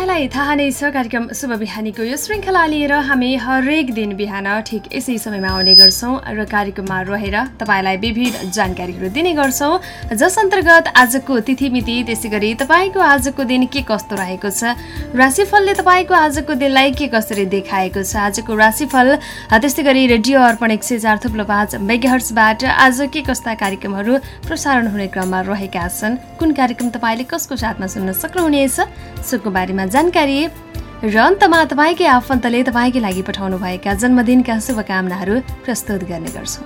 तपाईँलाई थाहा नै छ कार्यक्रम शुभ बिहानीको यो श्रृङ्खला लिएर हामी हरेक दिन बिहान ठिक यसै समयमा आउने गर्छौँ र कार्यक्रममा रहेर तपाईँलाई विविध जानकारीहरू दिने गर्छौँ। जस अन्तर्गत आजको तिथिमिति त्यसै गरी तपाईँको आजको दिन के कस्तो रहेको छ राशिफलले तपाईँको आजको दिनलाई के कसरी देखाएको छ आजको राशिफल त्यस्तै गरी रेडियो अर्पण एक सय चार थुप्लो पाँच मेगाहर्सबाट आज के कस्ता कार्यक्रमहरू प्रसारण हुने क्रममा रहेका छन् कुन कार्यक्रम तपाईँले कसको साथमा सुन्न सक्नुहुनेछ सोको बारेमा जानकारी। र अन्तमा तपाईँकै आफन्तले तपाईँकै लागि पठाउनुभएका जन्मदिनका शुभकामनाहरू प्रस्तुत गर्ने गर्छौँ।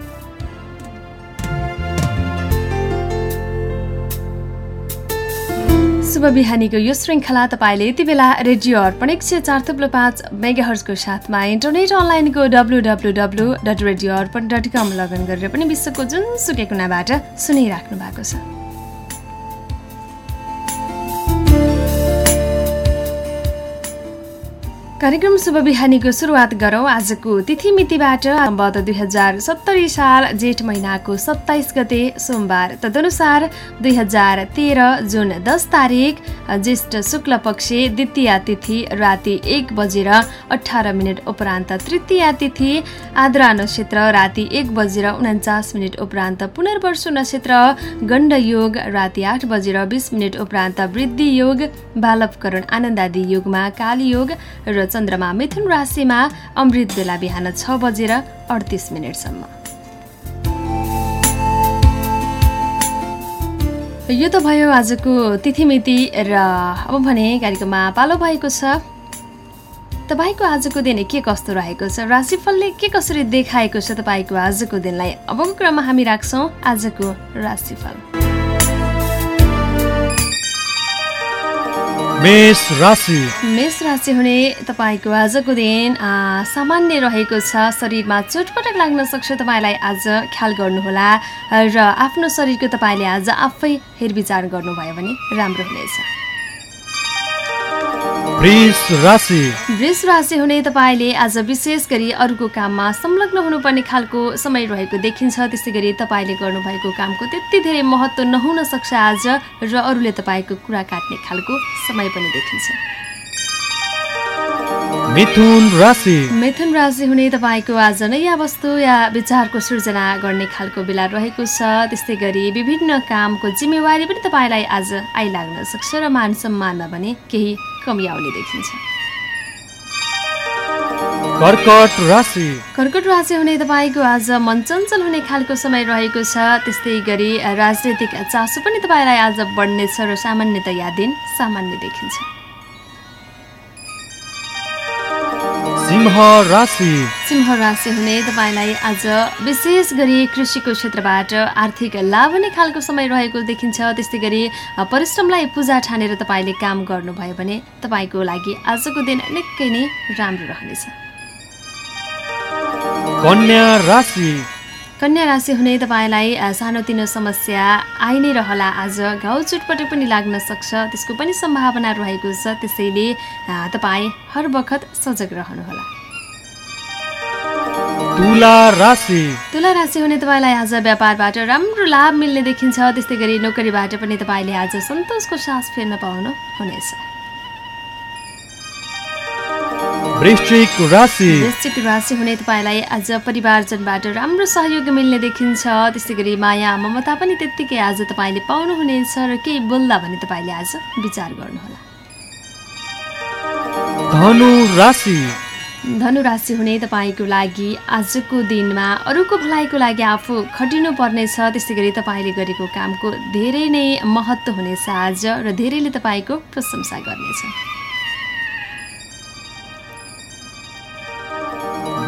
शुभ बिहानीको यो श्रृङ्खला तपाईँले यति बेला रेडियो अर्पण एक सय चार थुप्लो पाँच मेगाहर्सको साथमा इन्टरनेट अनलाइनको W W W dot radio Arpan dot com login गरेर पनि विश्वको जुनसुकै कुनाबाट सुनिराख्नु भएको छ। कार्यक्रम शुभ बिहानीको सुरुवात गरौँ। आजको तिथिमितिबाट सम्बद्ध दुई हजार सत्तरी साल जेठ महिनाको सत्ताइस गते सोमबार। तदनुसार दुई हजार तेह्र जुन दस तारिक ज्येष्ठ शुक्ल पक्ष द्वितीय तिथि राति एक बजेर अठार मिनट उपरान्त तृतीय तिथि आद्रा नक्षत्र राति एक बजेर उन्चास मिनट उपरान्त पुनर्वर्षु नक्षत्र गण्ड योग राति आठ बजेर बिस मिनट उपरान्त वृद्धि योग बालवकरण आनन्दादी योगमा काली योग र चन्द्रमा मिथुन राशिमा अमृत बेला बिहान छ बजेर अडतिस मिनटसम्म। यो त भयो आजको तिथिमिति र अब भने कार्यक्रममा पालो भएको छ। तपाईँको आजको दिन के कस्तो रहेको छ? राशिफलले के कसरी देखाएको छ तपाईँको आजको दिनलाई अबको क्रममा हामी राख्छौँ आजको राशिफल। मेष राशि। मेष राशि हुने तपाईँको आजको दिन सामान्य रहेको छ। शरीरमा चोटपटक लाग्न सक्छ तपाईँलाई आज ख्याल गर्नुहोला र आफ्नो शरीरको तपाईँले आज आफै हेरविचार गर्नुभयो भने राम्रो हुनेछ। वृष राशि। हुने तपाईँले आज विशेष गरी अरूको काममा संलग्न हुनुपर्ने खालको समय रहेको देखिन्छ। त्यसै गरी तपाईँले गर्नुभएको कामको त्यति धेरै महत्त्व नहुन सक्छ आज र अरूले तपाईँको कुरा काट्ने खालको समय पनि देखिन्छ। मिथुन राशि। मिथुन राशि हुने तपाईँको आज नयाँ वस्तु या विचारको सृजना गर्ने खालको बेला रहेको छ। त्यस्तै गरी विभिन्न कामको जिम्मेवारी पनि तपाईँलाई आज आइलाग्न सक्छ र मान सम्मानमा भने केही कमी आउने देखिन्छ। कर्कट राशि। कर्कट राशि हुने तपाईँको आज मन चञ्चल हुने खालको समय रहेको छ। त्यस्तै गरी राजनैतिक चासो पनि तपाईँलाई आज बढ्नेछ र सामान्यतया दिन सामान्य देखिन्छ। सिंह राशि। सिंह राशि हुने तपाईँलाई आज विशेष गरी कृषिको क्षेत्रबाट आर्थिक लाभ हुने खालको समय रहेको देखिन्छ। त्यस्तै गरी परिश्रमलाई पूजा ठानेर तपाईँले काम गर्नुभयो भने तपाईँको लागि आजको दिन निकै नै राम्रो रहनेछ। कन्या राशि। कन्या राशि हुने तपाईँलाई सानोतिनो समस्या आइ नै रहला आज। घाउ चुटपटक पनि लाग्न सक्छ। त्यसको पनि सम्भावना रहेको छ। त्यसैले तपाईँ हर बखत सजग रहनुहोला। तुला राशि। तुला राशि हुने तपाईँलाई आज व्यापारबाट राम्रो लाभ मिल्ने देखिन्छ। त्यस्तै गरी नोकरीबाट पनि तपाईँले आज सन्तोषको सास फेर्न पाउनु हुनेछ। वृश्चिक राशि। वृश्चिक राशि हुने तपाईँलाई आज परिवारजनबाट राम्रो सहयोग मिल्ने देखिन्छ। त्यस्तै गरी माया ममता पनि त्यत्तिकै आज तपाईँले पाउनुहुनेछ र केही बोल्दा भने तपाईँले आज विचार गर्नुहोला। धनु राशि। धनु राशि हुने तपाईँको लागि आजको दिनमा अरूको भलाइको लागि आफू खटिनु पर्नेछ त्यस्तै गरी तपाईँले गरेको कामको धेरै नै महत्त्व हुनेछ आज र धेरैले तपाईँको प्रशंसा गर्नेछ।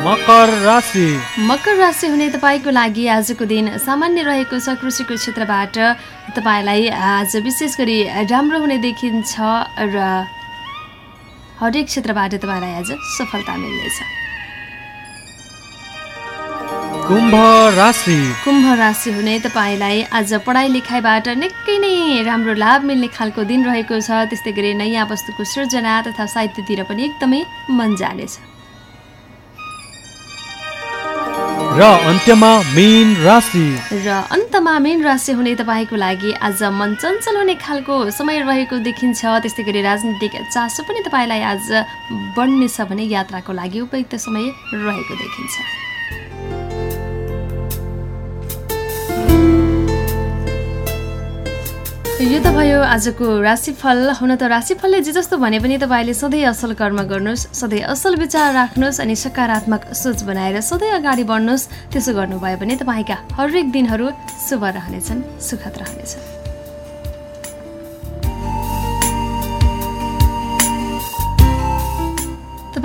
मकर राशि। मकर राशि हुने तपाईँको लागि आजको दिन सामान्य रहेको छ कृषिको क्षेत्रबाट। तपाईँलाई आज विशेष गरी राम्रो हुने देखिन्छ र हरेक क्षेत्रबाट तपाईँलाई आज सफलता मिल्नेछ। कुम्भ राशि। कुम्भ राशि हुने तपाईँलाई आज पढाइ लेखाइबाट निकै नै राम्रो लाभ मिल्ने खालको दिन रहेको छ। त्यस्तै गरी नयाँ वस्तुको सृजना तथा साहित्यतिर पनि एकदमै मन जानेछ। र अन्त्यमा मीन राशि। र अन्तमा मीन राशि हुने तपाईँको लागि आज मन चञ्चल हुने खालको समय रहेको देखिन्छ। त्यस्तै गरी राजनीतिक चासो पनि तपाईँलाई आज बढ्नेछ भने यात्राको लागि उपयुक्त समय रहेको देखिन्छ। यो त भयो आजको राशिफल। हुन त राशिफलले जे जस्तो भने पनि तपाईँले सधैँ असल कर्म गर्नुहोस् सधैँ असल विचार राख्नुहोस् अनि सकारात्मक सोच बनाएर सधैँ अगाडि बढ्नुहोस् त्यसो गर्नुभयो भने तपाईँका हरेक दिनहरू शुभ रहनेछन् सुखद रहनेछन्।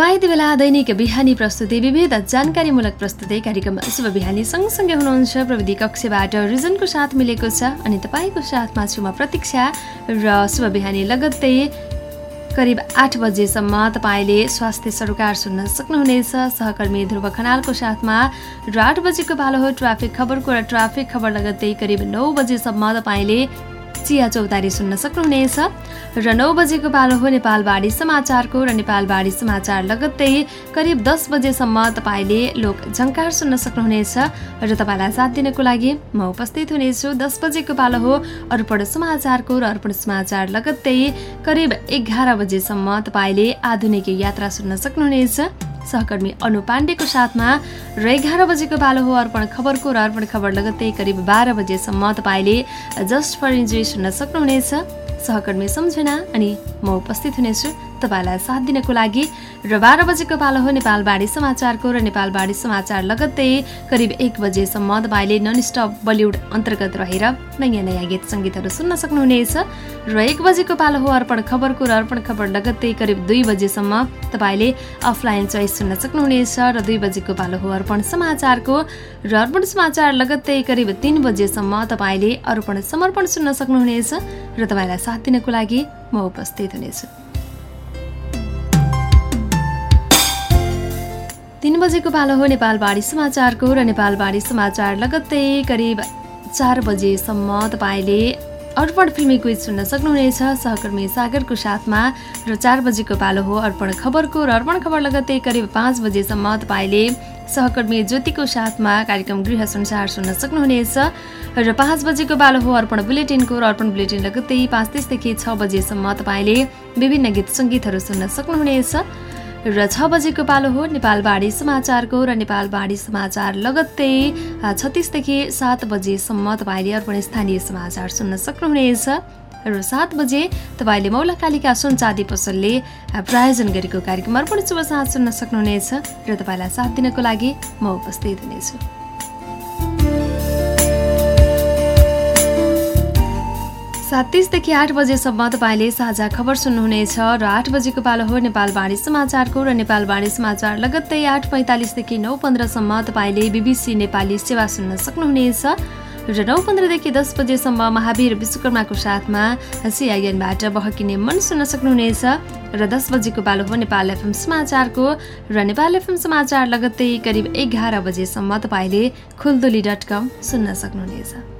तपाईँ यति बेला दैनिक बिहानी प्रस्तुति विविध जानकारीमूलक प्रस्तुति कार्यक्रम शुभ बिहानी। सँगसँगै हुनुहुन्छ प्रविधि कक्षबाट रिजनको साथ मिलेको छ अनि तपाईँको साथमा छु म प्रतीक्षा र शुभ बिहानी लगत्तै करिब आठ बजेसम्म तपाईँले स्वास्थ्य सरोकार सुन्न सक्नुहुनेछ। सहकर्मी ध्रुव खनालको साथमा र आठ बजेको पालो हो ट्राफिक खबरको र ट्राफिक खबर लगत्तै करिब नौ बजेसम्म तपाईँले चिया चौतारी सुन्न सक्नुहुनेछ। र नौ बजेको पालो हो नेपालबाडी समाचारको र नेपालबाडी समाचार लगत्तै करिब दस बजेसम्म तपाईँले लोक झङ्कार सुन्न सक्नुहुनेछ। र तपाईँलाई साथ दिनको लागि म उपस्थित हुनेछु। दस बजेको पालो हो अर्पण समाचारको र अर्पण समाचार लगत्तै करिब एघार बजेसम्म तपाईँले आधुनिक यात्रा सुन्न सक्नुहुनेछ। सहकर्मी अनु पाण्डेको साथमा र एघार बजेको पालो हो अर्पण खबरको र अर्पण खबर लगत्तै करिब बाह्र बजेसम्म तपाईँले जस्ट फर इन्जोय सुन्न सक्नुहुनेछ। सहकर्मी सम्झना अनि म उपस्थित हुनेछु। तपाईँलाई साथ दिनको लागि र बाह्र बजेको पालो हो नेपालबाडी समाचारको र नेपालबाडी समाचार लगत्तै करिब एक बजेसम्म तपाईँले नन स्टप बलिउड अन्तर्गत रहेर नयाँ नयाँ गीत सङ्गीतहरू सुन्न सक्नुहुनेछ र एक बजेको पालो हो अर्पण खबरको र अर्पण खबर लगत्तै करिब दुई बजेसम्म तपाईँले अफलाइन चोइस सुन्न सक्नुहुनेछ र दुई बजेको पालो हो अर्पण समाचारको र अर्पण समाचार लगत्तै करिब तिन बजेसम्म तपाईँले अर्पण समर्पण सुन्न सक्नुहुनेछ र तपाईँलाई साथ दिनको लागि म उपस्थित हुनेछु। तिन बजेको पालो हो नेपालबाडी समाचारको र नेपालबाडी समाचार लगत्तै करिब चार बजेसम्म तपाईँले अर्पण फिल्मी क्विज सुन्न सक्नुहुनेछ। सहकर्मी सागरको साथमा र चार बजेको पालो हो अर्पण खबरको र अर्पण खबर लगत्तै करिब पाँच बजेसम्म तपाईँले सहकर्मी ज्योतिको साथमा कार्यक्रम गृह संसार सुन्न सक्नुहुनेछ। र पाँच बजेको पालो हो अर्पण बुलेटिनको र अर्पण बुलेटिन लगत्तै पाँच तिसदेखि छ बजेसम्म तपाईँले विभिन्न गीत सङ्गीतहरू सुन्न सक्नुहुनेछ। र छ बजेको पालो हो नेपालबाडी समाचारको र नेपालबाडी समाचार लगत्तै छत्तिसदेखि सात बजेसम्म तपाईँले अर्पण स्थानीय समाचार सुन्न सक्नुहुनेछ। र सात बजे तपाईँले मौलाकालिका सुनचाँदी पसलले प्रायोजन गरेको कार्यक्रम अर्पण शुभ साँझ सुन्न सक्नुहुनेछ र तपाईँलाई साथ दिनको लागि म उपस्थित हुनेछु। सात तिसदेखि आठ बजेसम्म तपाईँले साझा खबर सुन्नुहुनेछ र आठ बजेको पालो हो नेपाल बाणी समाचारको र नेपाल बाणी समाचार लगत्तै आठ पैँतालिसदेखि नौ पन्ध्रसम्म तपाईँले बिबिसी नेपाली सेवा सुन्न सक्नुहुनेछ र नौ पन्ध्रदेखि दस बजेसम्म महावीर विश्वकर्माको साथमा सिआइएनबाट बहकिने मन सुन्न सक्नुहुनेछ र दस बजेको पालो हो नेपाल एफएम समाचारको र नेपाल एफएम समाचार लगत्तै करिब एघार बजेसम्म तपाईँले खुलदुली डट कम सुन्न सक्नुहुनेछ।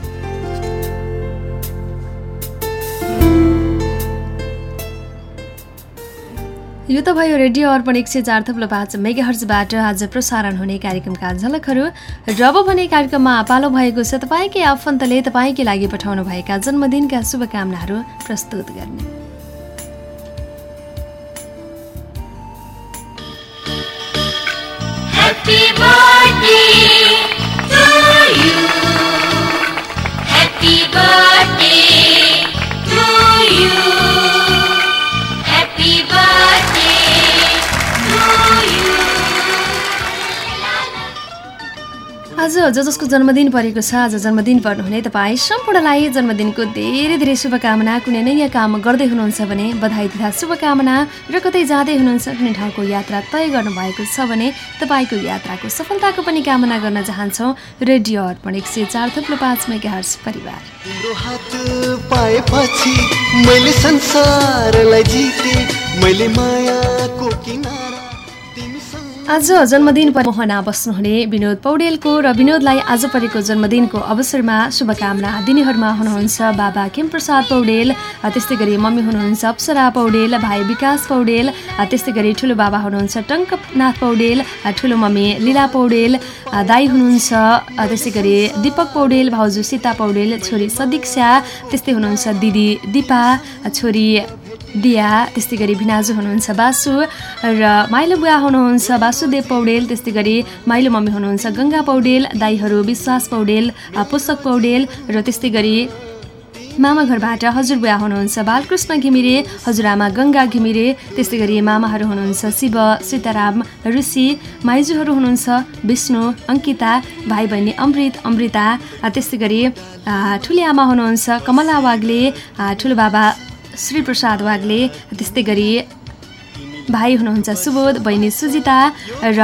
यो त भयो रेडियो अर्पण एक सय चार थप्लो पाँच मेगा हर्जबाट आज प्रसारण हुने कार्यक्रमका झलकहरू र अब भने कार्यक्रममा पालो भएको छ। तपाईँकै आफन्तले तपाईँकै लागि पठाउनु भएका जन्मदिनका शुभकामनाहरू प्रस्तुत गर्ने। आज ज जसको जन्मदिन परेको छ आज जन्मदिन पर्नुहुने तपाईँ सम्पूर्णलाई जन्मदिनको धेरै धेरै शुभकामना। कुनै नयाँ काम गर्दै हुनुहुन्छ भने बधाई तथा शुभकामना र कतै जाँदै हुनुहुन्छ कुनै ठाउँको यात्रा तय गर्नुभएको छ भने तपाईँको यात्राको सफलताको पनि कामना गर्न चाहन्छौँ। रेडियो अर्पण एक सय चार थुप्रो पाँच मेगा परिवार। मैले मायाको किनारा आज जन्मदिन मोहना बस्नुहुने विनोद पौडेलको र विनोदलाई आज परेको जन्मदिनको अवसरमा शुभकामना दिनेहरूमा हुनुहुन्छ बाबा खेमप्रसाद पौडेल त्यस्तै गरी मम्मी हुनुहुन्छ अप्सरा पौडेल भाइ विकास पौडेल त्यस्तै गरी ठुलो बाबा हुनुहुन्छ टङ्कनाथ पौडेल ठुलो मम्मी लीला पौडेल दाई हुनुहुन्छ त्यस्तै गरी दिपक पौडेल भाउजू सीता पौडेल छोरी सदिक्षा त्यस्तै हुनुहुन्छ दिदी दिपा छोरी दिया त्यस्तै गरी भिनाजु हुनुहुन्छ बासु र माइलो बुवा हुनुहुन्छ वासुदेव पौडेल त्यस्तै गरी माइलो मम्मी हुनुहुन्छ गङ्गा पौडेल दाईहरू विश्वास पौडेल पुस्तक पौडेल र त्यस्तै गरी मामा घरबाट हजुरबुवा हुनुहुन्छ बालकृष्ण घिमिरे हजुरआमा गङ्गा घिमिरे त्यस्तै गरी मामाहरू हुनुहुन्छ शिव सीताराम ऋषि माइजूहरू हुनुहुन्छ विष्णु अङ्किता भाइ बहिनी अमृत अमृता त्यस्तै गरी ठुली आमा हुनुहुन्छ कमला वाग्ले ठुलो बाबा श्री प्रसाद वाग्ले त्यस्तै गरी भाइ हुनुहुन्छ सुबोध बहिनी सुजिता र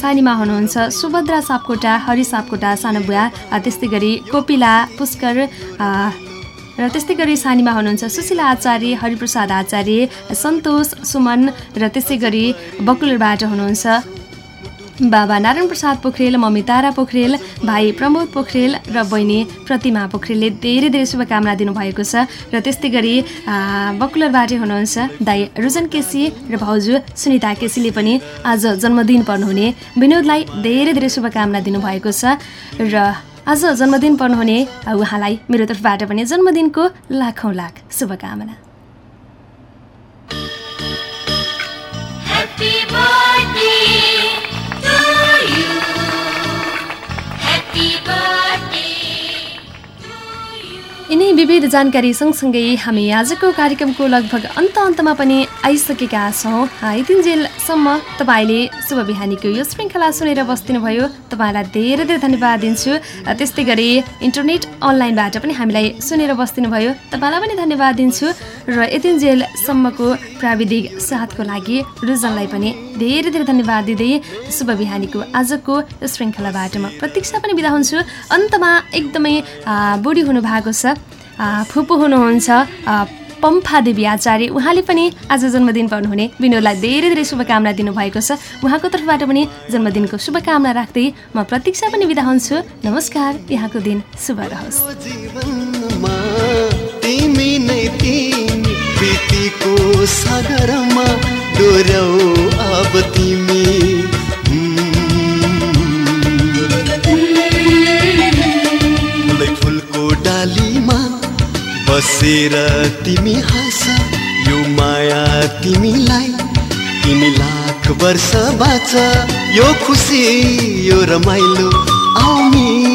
सानीमा हुनुहुन्छ सुभद्रा सापकोटा हरि सापकोटा सानो बुवा त्यस्तै गरी कोपिला पुष्कर र त्यस्तै गरी सानीमा हुनुहुन्छ सुशीला आचार्य हरिप्रसाद आचार्य सन्तोष सुमन र त्यसै गरी बकुलरबाट हुनुहुन्छ बाबा नारायण प्रसाद पोखरेल मम्मी तारा पोखरेल भाइ प्रमोद पोखरेल र बहिनी प्रतिमा पोखरेलले धेरै धेरै शुभकामना दिनुभएको छ। र त्यस्तै गरी बकुलरबाटै हुनुहुन्छ दाई रुजन केसी र भाउजू सुनिता केसीले पनि आज जन्मदिन पर्नुहुने विनोदलाई धेरै धेरै शुभकामना दिनुभएको छ। र आज जन्मदिन पर्नुहुने उहाँलाई मेरो तर्फबाट पनि जन्मदिनको लाखौँ लाख शुभकामना। विविध जानकारी सँगसँगै हामी आजको कार्यक्रमको लगभग अन्त अन्तमा पनि आइसकेका छौँ। यतिन्जेलसम्म तपाईँले शुभ बिहानीको यो श्रृङ्खला सुनेर बस्दिनुभयो तपाईँलाई धेरै धेरै धन्यवाद दिन्छु। त्यस्तै गरी इन्टरनेट अनलाइनबाट पनि हामीलाई सुनेर बस्दिनुभयो तपाईँलाई पनि धन्यवाद दिन्छु। र यतिन्जेलसम्मको प्राविधिक साथको लागि रुजनलाई पनि धेरै धेरै धन्यवाद दिँदै शुभ बिहानीको आजको श्रृङ्खलाबाट म प्रतीक्षा पनि बिदा हुन्छु। अन्तमा एकदमै बुढी हुनुभएको छ। फुपू हुनुहुन्छ पम्फा देवी आचार्य। उहाँले पनि आज जन्मदिन पर्नुहुने विनोदलाई धेरै धेरै शुभकामना दिनुभएको छ। उहाँको तर्फबाट पनि जन्मदिनको शुभकामना राख्दै म प्रतीक्षा पनि बिदा हुन्छु। नमस्कार। यहाँको दिन शुभ रहोस्। तिमी हाँस यो माया तिमीलाई। तिमी लाख वर्ष बाँच यो खुसी यो रमाइलो आउमी